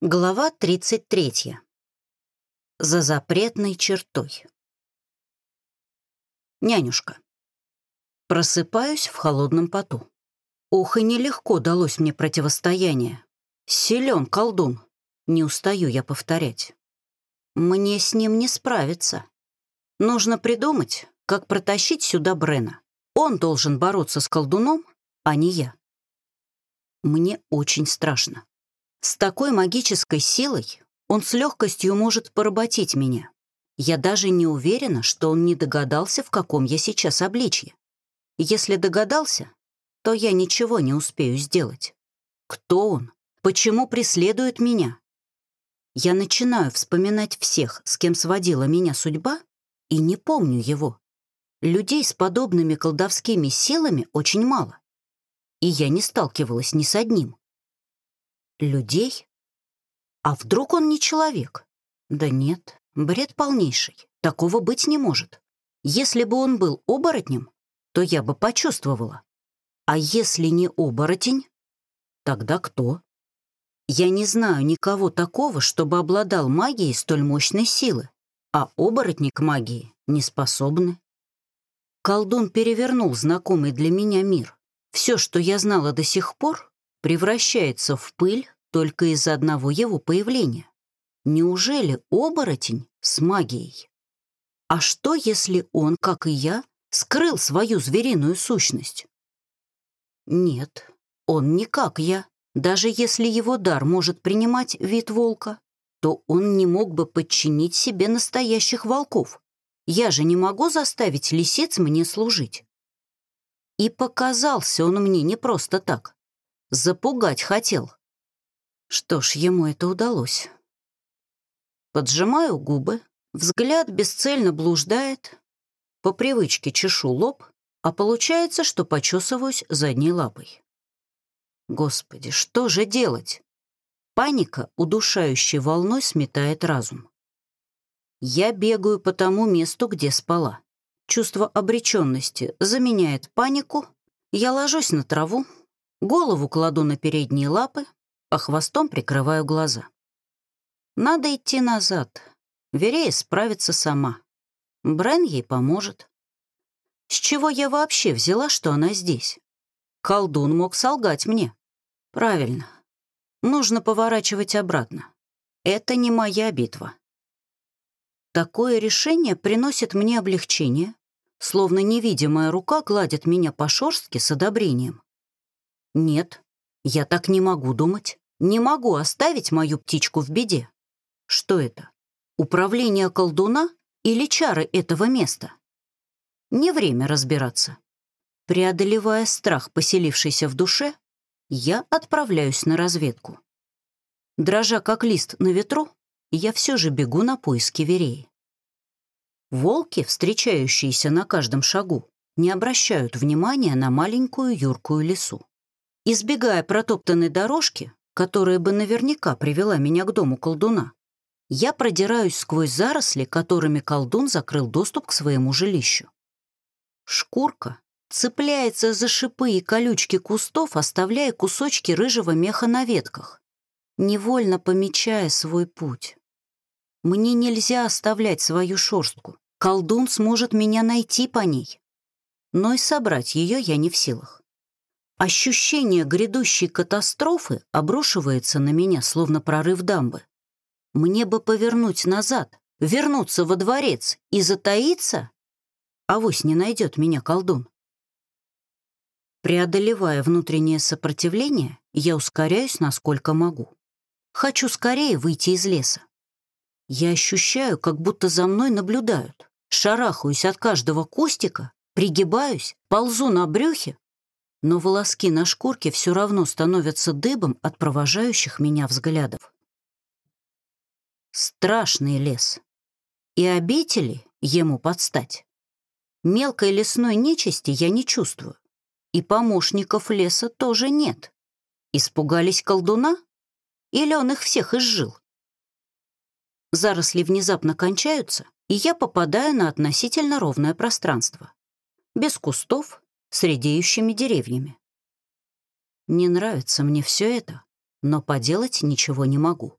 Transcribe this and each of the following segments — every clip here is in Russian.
Глава 33. За запретной чертой. Нянюшка. Просыпаюсь в холодном поту. Ох, и нелегко далось мне противостояние. Силен колдун. Не устаю я повторять. Мне с ним не справиться. Нужно придумать, как протащить сюда Брена. Он должен бороться с колдуном, а не я. Мне очень страшно. С такой магической силой он с легкостью может поработить меня. Я даже не уверена, что он не догадался, в каком я сейчас обличье. Если догадался, то я ничего не успею сделать. Кто он? Почему преследует меня? Я начинаю вспоминать всех, с кем сводила меня судьба, и не помню его. Людей с подобными колдовскими силами очень мало. И я не сталкивалась ни с одним. Людей? А вдруг он не человек? Да нет, бред полнейший. Такого быть не может. Если бы он был оборотнем, то я бы почувствовала. А если не оборотень, тогда кто? Я не знаю никого такого, чтобы обладал магией столь мощной силы, а оборотни к магии не способны. Колдун перевернул знакомый для меня мир. Все, что я знала до сих пор, превращается в пыль только из-за одного его появления. Неужели оборотень с магией? А что, если он, как и я, скрыл свою звериную сущность? Нет, он не как я. Даже если его дар может принимать вид волка, то он не мог бы подчинить себе настоящих волков. Я же не могу заставить лисиц мне служить. И показался он мне не просто так. Запугать хотел. Что ж, ему это удалось. Поджимаю губы, взгляд бесцельно блуждает, по привычке чешу лоб, а получается, что почесываюсь задней лапой. Господи, что же делать? Паника, удушающей волной, сметает разум. Я бегаю по тому месту, где спала. Чувство обреченности заменяет панику. Я ложусь на траву, Голову кладу на передние лапы, а хвостом прикрываю глаза. Надо идти назад. Верея справится сама. Брен ей поможет. С чего я вообще взяла, что она здесь? Колдун мог солгать мне. Правильно. Нужно поворачивать обратно. Это не моя битва. Такое решение приносит мне облегчение, словно невидимая рука гладит меня по шорстке с одобрением. Нет, я так не могу думать. Не могу оставить мою птичку в беде. Что это? Управление колдуна или чары этого места? Не время разбираться. Преодолевая страх, поселившийся в душе, я отправляюсь на разведку. Дрожа как лист на ветру, я все же бегу на поиски Вереи. Волки, встречающиеся на каждом шагу, не обращают внимания на маленькую юркую лесу. Избегая протоптанной дорожки, которая бы наверняка привела меня к дому колдуна, я продираюсь сквозь заросли, которыми колдун закрыл доступ к своему жилищу. Шкурка цепляется за шипы и колючки кустов, оставляя кусочки рыжего меха на ветках, невольно помечая свой путь. Мне нельзя оставлять свою шерстку. Колдун сможет меня найти по ней. Но и собрать ее я не в силах. Ощущение грядущей катастрофы обрушивается на меня, словно прорыв дамбы. Мне бы повернуть назад, вернуться во дворец и затаиться? Авось не найдет меня колдун. Преодолевая внутреннее сопротивление, я ускоряюсь, насколько могу. Хочу скорее выйти из леса. Я ощущаю, как будто за мной наблюдают. Шарахаюсь от каждого кустика, пригибаюсь, ползу на брюхе, но волоски на шкурке все равно становятся дыбом от провожающих меня взглядов. Страшный лес. И обители ему подстать. Мелкой лесной нечисти я не чувствую. И помощников леса тоже нет. Испугались колдуна? Или он их всех изжил? Заросли внезапно кончаются, и я попадаю на относительно ровное пространство. Без кустов, с редеющими деревьями. Не нравится мне все это, но поделать ничего не могу.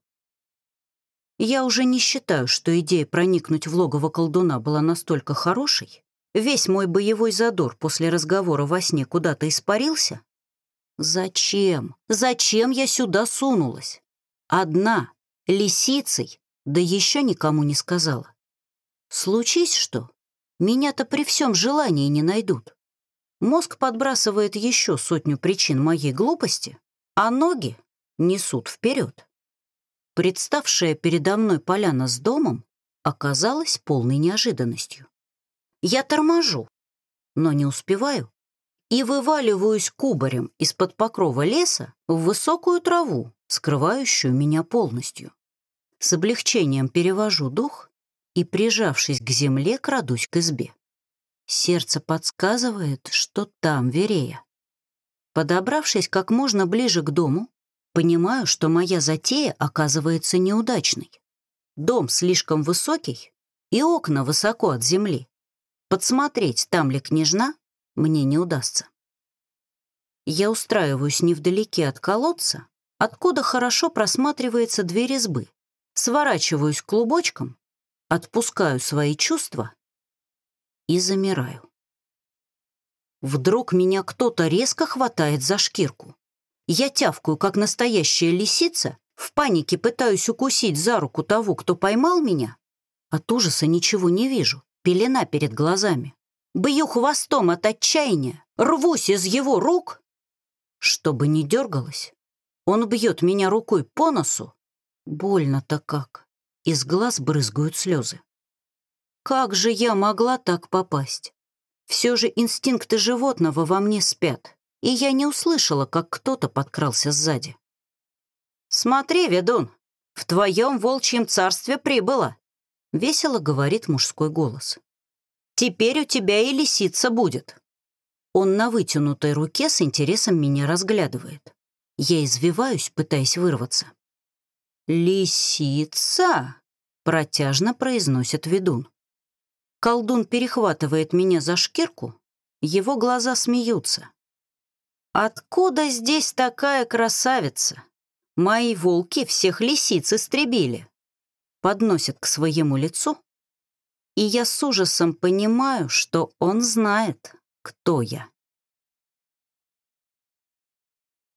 Я уже не считаю, что идея проникнуть в логово колдуна была настолько хорошей. Весь мой боевой задор после разговора во сне куда-то испарился. Зачем? Зачем я сюда сунулась? Одна, лисицей, да еще никому не сказала. Случись что, меня-то при всем желании не найдут. Мозг подбрасывает еще сотню причин моей глупости, а ноги несут вперед. Представшая передо мной поляна с домом оказалась полной неожиданностью. Я торможу, но не успеваю, и вываливаюсь кубарем из-под покрова леса в высокую траву, скрывающую меня полностью. С облегчением перевожу дух и, прижавшись к земле, крадусь к избе. Сердце подсказывает, что там Верея. Подобравшись как можно ближе к дому, Понимаю, что моя затея оказывается неудачной. Дом слишком высокий, и окна высоко от земли. Подсмотреть, там ли княжна, мне не удастся. Я устраиваюсь невдалеке от колодца, откуда хорошо просматривается дверь избы. Сворачиваюсь клубочком, отпускаю свои чувства и замираю. Вдруг меня кто-то резко хватает за шкирку. Я тявкаю, как настоящая лисица, в панике пытаюсь укусить за руку того, кто поймал меня. От ужаса ничего не вижу, пелена перед глазами. Бью хвостом от отчаяния, рвусь из его рук. Чтобы не дергалось, он бьет меня рукой по носу. Больно-то как. Из глаз брызгают слезы. Как же я могла так попасть? Все же инстинкты животного во мне спят и я не услышала, как кто-то подкрался сзади. «Смотри, ведун, в твоем волчьем царстве прибыло!» — весело говорит мужской голос. «Теперь у тебя и лисица будет». Он на вытянутой руке с интересом меня разглядывает. Я извиваюсь, пытаясь вырваться. «Лисица!» — протяжно произносит ведун. Колдун перехватывает меня за шкирку, его глаза смеются. «Откуда здесь такая красавица? Мои волки всех лисиц истребили!» Подносит к своему лицу, и я с ужасом понимаю, что он знает, кто я.